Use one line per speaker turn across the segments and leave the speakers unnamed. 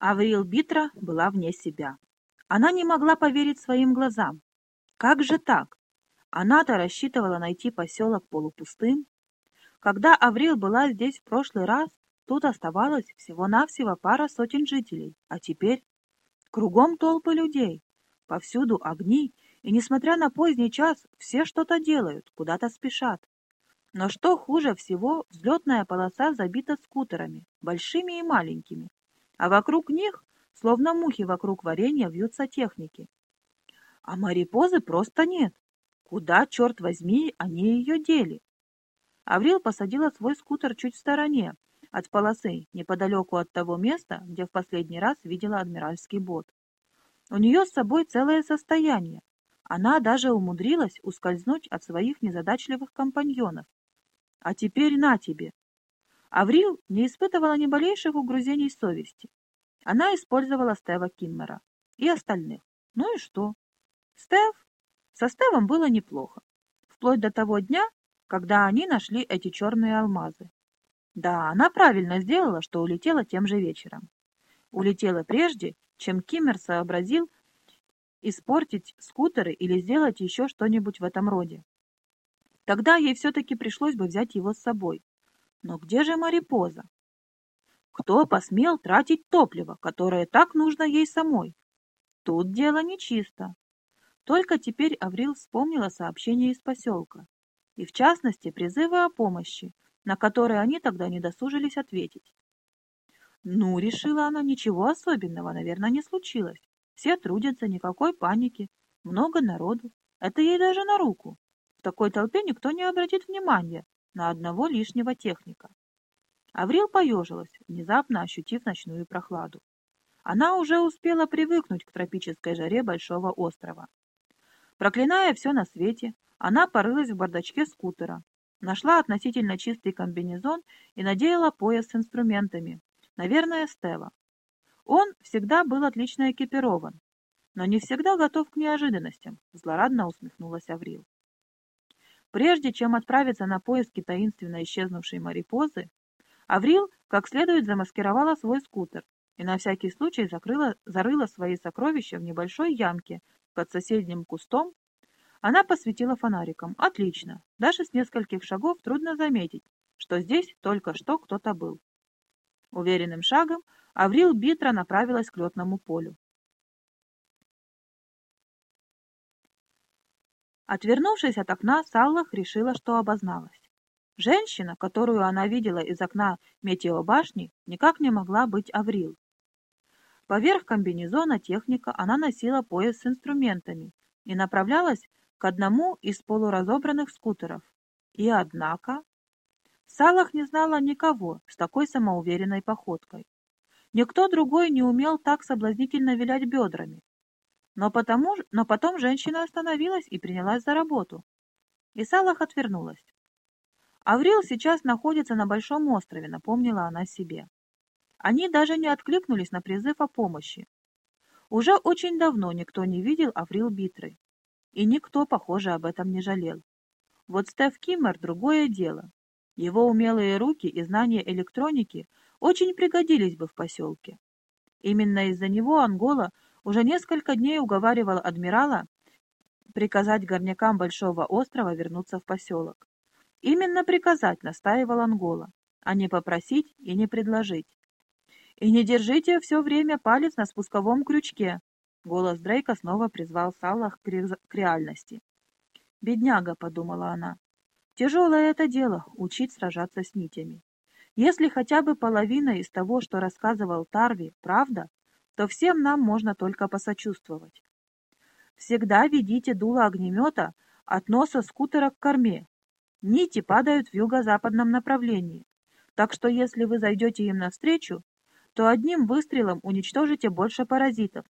Аврил Битра была вне себя. Она не могла поверить своим глазам. Как же так? Она-то рассчитывала найти поселок полупустым. Когда Аврил была здесь в прошлый раз, тут оставалось всего-навсего пара сотен жителей, а теперь кругом толпы людей, повсюду огни, и, несмотря на поздний час, все что-то делают, куда-то спешат. Но что хуже всего, взлетная полоса забита скутерами, большими и маленькими, а вокруг них, словно мухи вокруг варенья, вьются техники. А марипозы просто нет. Куда, черт возьми, они ее дели? Аврил посадила свой скутер чуть в стороне, от полосы, неподалеку от того места, где в последний раз видела адмиральский бот. У нее с собой целое состояние. Она даже умудрилась ускользнуть от своих незадачливых компаньонов. А теперь на тебе! Аврил не испытывала ни малейших угрызений совести. Она использовала Стева Кинмера и остальных. Ну и что? Стев? Со Стевом было неплохо. Вплоть до того дня, когда они нашли эти черные алмазы. Да, она правильно сделала, что улетела тем же вечером. Улетела прежде, чем Киммер сообразил испортить скутеры или сделать еще что-нибудь в этом роде. Тогда ей все-таки пришлось бы взять его с собой. Но где же Марипоза? Кто посмел тратить топливо, которое так нужно ей самой? Тут дело нечисто. Только теперь Аврил вспомнила сообщение из поселка, и в частности призывы о помощи, на которые они тогда не досужились ответить. Ну, решила она, ничего особенного, наверное, не случилось. Все трудятся, никакой паники, много народу. Это ей даже на руку. В такой толпе никто не обратит внимания на одного лишнего техника. Аврил поежилась, внезапно ощутив ночную прохладу. Она уже успела привыкнуть к тропической жаре Большого острова. Проклиная все на свете, она порылась в бардачке скутера, нашла относительно чистый комбинезон и надела пояс с инструментами, наверное, Стелла. Он всегда был отлично экипирован, но не всегда готов к неожиданностям, злорадно усмехнулась Аврил. Прежде чем отправиться на поиски таинственно исчезнувшей Марипозы, Аврил как следует замаскировала свой скутер и на всякий случай закрыла, зарыла свои сокровища в небольшой ямке под соседним кустом. Она посветила фонариком. Отлично. Даже с нескольких шагов трудно заметить, что здесь только что кто-то был. Уверенным шагом Аврил Битра направилась к летному полю. Отвернувшись от окна, Саллах решила, что обозналась. Женщина, которую она видела из окна метеобашни, никак не могла быть Аврил. Поверх комбинезона техника она носила пояс с инструментами и направлялась к одному из полуразобранных скутеров. И однако... Салах не знала никого с такой самоуверенной походкой. Никто другой не умел так соблазнительно вилять бедрами, но, потому, но потом женщина остановилась и принялась за работу. И Салах отвернулась. Аврил сейчас находится на Большом острове, напомнила она себе. Они даже не откликнулись на призыв о помощи. Уже очень давно никто не видел Аврил Битры. И никто, похоже, об этом не жалел. Вот Стеф Киммер — другое дело. Его умелые руки и знания электроники очень пригодились бы в поселке. Именно из-за него Ангола уже несколько дней уговаривал адмирала приказать горнякам Большого острова вернуться в поселок. Именно приказать настаивал Ангола, а не попросить и не предложить. «И не держите все время палец на спусковом крючке!» Голос Дрейка снова призвал Саллах к реальности. «Бедняга», — подумала она, — «тяжелое это дело — учить сражаться с нитями. Если хотя бы половина из того, что рассказывал Тарви, правда, то всем нам можно только посочувствовать. Всегда ведите дуло огнемета от носа скутера к корме. Нити падают в юго-западном направлении, так что если вы зайдете им навстречу, то одним выстрелом уничтожите больше паразитов.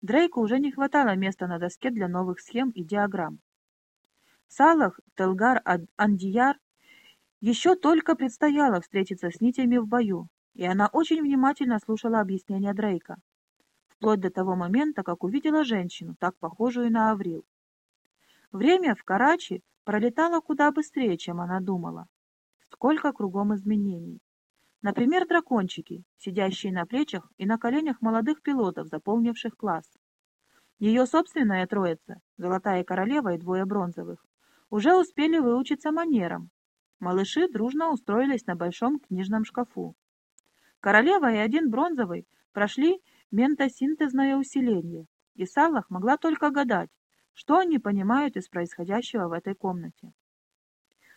Дрейку уже не хватало места на доске для новых схем и диаграмм. Салах, Телгар, Андияр еще только предстояло встретиться с нитями в бою, и она очень внимательно слушала объяснения Дрейка, вплоть до того момента, как увидела женщину, так похожую на Аврил. Время в Карачи пролетало куда быстрее, чем она думала. Сколько кругом изменений. Например, дракончики, сидящие на плечах и на коленях молодых пилотов, заполнивших класс. Ее собственная троица, золотая королева и двое бронзовых, уже успели выучиться манерам. Малыши дружно устроились на большом книжном шкафу. Королева и один бронзовый прошли ментосинтезное усиление, и Саллах могла только гадать, что они понимают из происходящего в этой комнате.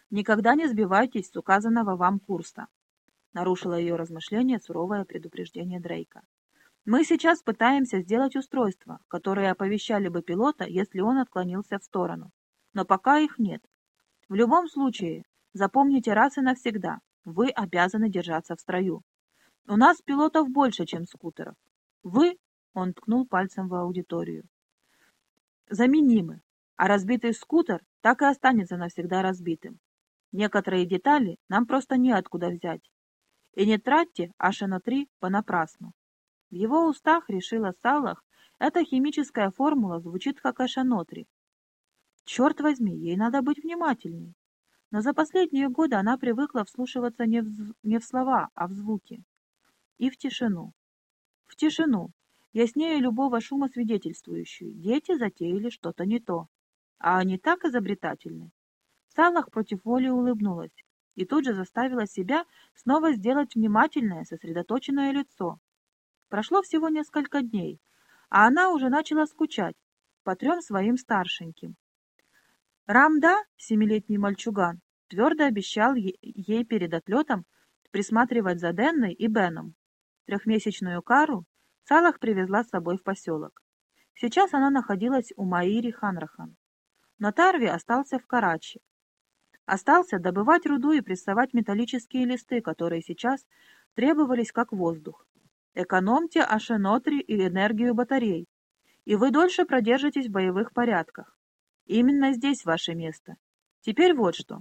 «Никогда не сбивайтесь с указанного вам курса», — нарушило ее размышление суровое предупреждение Дрейка. «Мы сейчас пытаемся сделать устройства, которые оповещали бы пилота, если он отклонился в сторону. Но пока их нет. В любом случае, запомните раз и навсегда, вы обязаны держаться в строю. У нас пилотов больше, чем скутеров. Вы, — он ткнул пальцем в аудиторию, — заменимы, а разбитый скутер так и останется навсегда разбитым. Некоторые детали нам просто неоткуда взять. И не тратьте HNO3 понапрасну. В его устах, решила Салах, эта химическая формула звучит как HNO3. Черт возьми, ей надо быть внимательней. Но за последние годы она привыкла вслушиваться не в, не в слова, а в звуки. И в тишину. В тишину, яснее любого шума свидетельствующую, дети затеяли что-то не то. А они так изобретательны, Салах против воли улыбнулась и тут же заставила себя снова сделать внимательное, сосредоточенное лицо. Прошло всего несколько дней, а она уже начала скучать по трем своим старшеньким. Рамда, семилетний мальчуган, твердо обещал ей перед отлетом присматривать за Денной и Беном. Трехмесячную Кару Салах привезла с собой в поселок. Сейчас она находилась у Маири Ханрахан. Но Тарви остался в Карачи, Остался добывать руду и прессовать металлические листы, которые сейчас требовались как воздух. Экономьте ашенотри и энергию батарей, и вы дольше продержитесь в боевых порядках. Именно здесь ваше место. Теперь вот что.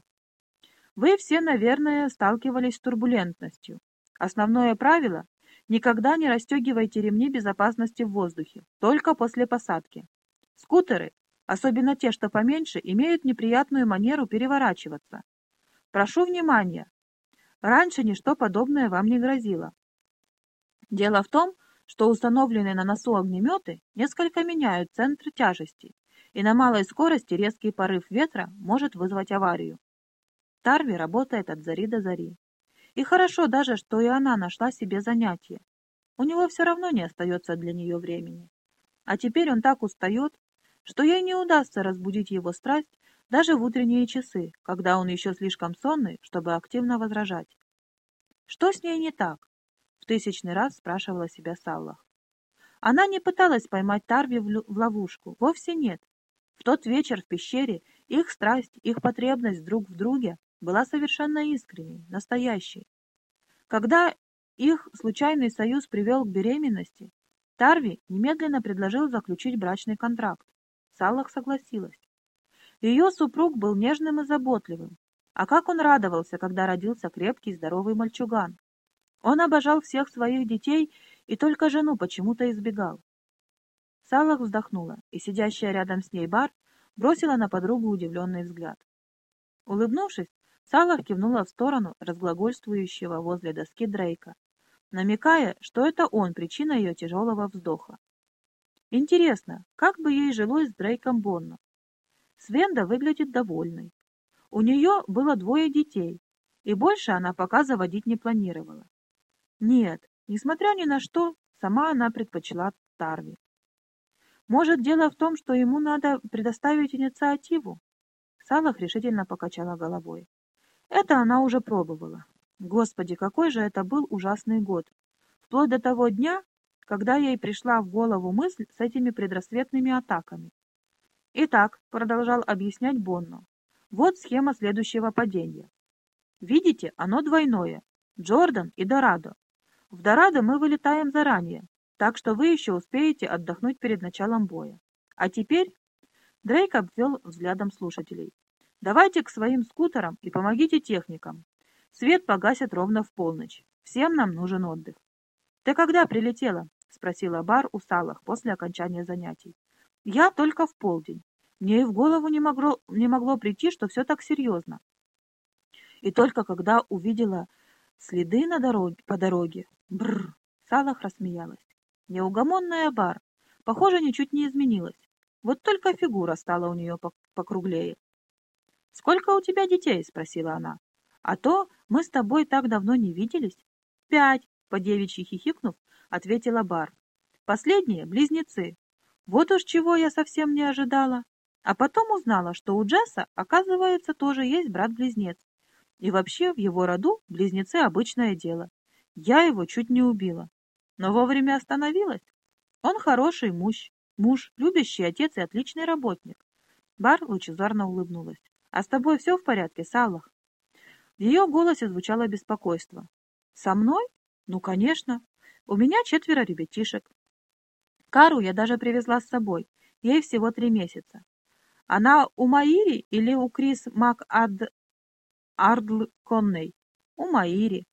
Вы все, наверное, сталкивались с турбулентностью. Основное правило – никогда не расстегивайте ремни безопасности в воздухе, только после посадки. Скутеры особенно те, что поменьше, имеют неприятную манеру переворачиваться. Прошу внимания. Раньше ничто подобное вам не грозило. Дело в том, что установленные на носу огнеметы несколько меняют центр тяжести, и на малой скорости резкий порыв ветра может вызвать аварию. Тарви работает от зари до зари. И хорошо даже, что и она нашла себе занятие. У него все равно не остается для нее времени. А теперь он так устает, что ей не удастся разбудить его страсть даже в утренние часы, когда он еще слишком сонный, чтобы активно возражать. Что с ней не так? В тысячный раз спрашивала себя Саллах. Она не пыталась поймать Тарви в ловушку, вовсе нет. В тот вечер в пещере их страсть, их потребность друг в друге была совершенно искренней, настоящей. Когда их случайный союз привел к беременности, Тарви немедленно предложил заключить брачный контракт. Салах согласилась. Ее супруг был нежным и заботливым. А как он радовался, когда родился крепкий здоровый мальчуган. Он обожал всех своих детей и только жену почему-то избегал. Салах вздохнула, и сидящая рядом с ней Бар бросила на подругу удивленный взгляд. Улыбнувшись, Салах кивнула в сторону разглагольствующего возле доски Дрейка, намекая, что это он причина ее тяжелого вздоха. Интересно, как бы ей жилось с Дрейком Бонно? Свенда выглядит довольной. У нее было двое детей, и больше она пока заводить не планировала. Нет, несмотря ни на что, сама она предпочла Тарви. Может, дело в том, что ему надо предоставить инициативу? Салах решительно покачала головой. Это она уже пробовала. Господи, какой же это был ужасный год. Вплоть до того дня, когда ей пришла в голову мысль с этими предрассветными атаками. «Итак», — продолжал объяснять Бонно, — «вот схема следующего падения. Видите, оно двойное. Джордан и Дорадо. В Дорадо мы вылетаем заранее, так что вы еще успеете отдохнуть перед началом боя. А теперь...» Дрейк обвел взглядом слушателей. «Давайте к своим скутерам и помогите техникам. Свет погасят ровно в полночь. Всем нам нужен отдых». «Ты когда прилетела?» — спросила Бар у Салах после окончания занятий. «Я только в полдень. Мне и в голову не могло, не могло прийти, что все так серьезно. И только когда увидела Следы на дороге, по дороге. Бррр. Салах рассмеялась. Неугомонная бар. Похоже, ничуть не изменилась. Вот только фигура стала у нее покруглее. «Сколько у тебя детей?» — спросила она. «А то мы с тобой так давно не виделись». «Пять», — по девичьи хихикнув, ответила Бар. «Последние — близнецы. Вот уж чего я совсем не ожидала. А потом узнала, что у Джесса, оказывается, тоже есть брат-близнец. И вообще в его роду близнецы — обычное дело. Я его чуть не убила. Но вовремя остановилась. Он хороший муж, муж, любящий отец и отличный работник. Бар лучезарно улыбнулась. «А с тобой все в порядке, Салах?» В ее голосе звучало беспокойство. «Со мной? Ну, конечно. У меня четверо ребятишек. Кару я даже привезла с собой. Ей всего три месяца. Она у Маири или у Крис Мак Ад... Ардл Конней? У Маири.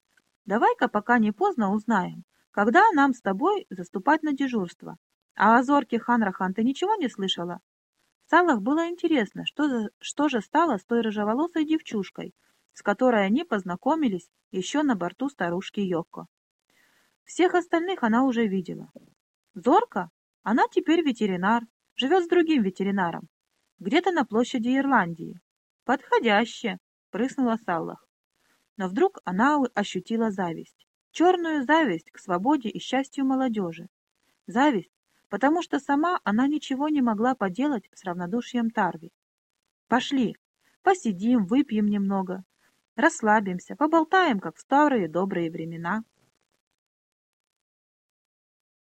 Давай-ка, пока не поздно, узнаем, когда нам с тобой заступать на дежурство. А о зорке Ханрахан ты ничего не слышала? Салах было интересно, что, за, что же стало с той рыжеволосой девчушкой, с которой они познакомились еще на борту старушки Йокко. Всех остальных она уже видела. Зорка? Она теперь ветеринар, живет с другим ветеринаром, где-то на площади Ирландии. Подходяще, прыснула Саллах. Но вдруг она ощутила зависть. Черную зависть к свободе и счастью молодежи. Зависть, потому что сама она ничего не могла поделать с равнодушием Тарви. «Пошли, посидим, выпьем немного, расслабимся, поболтаем, как в старые добрые времена».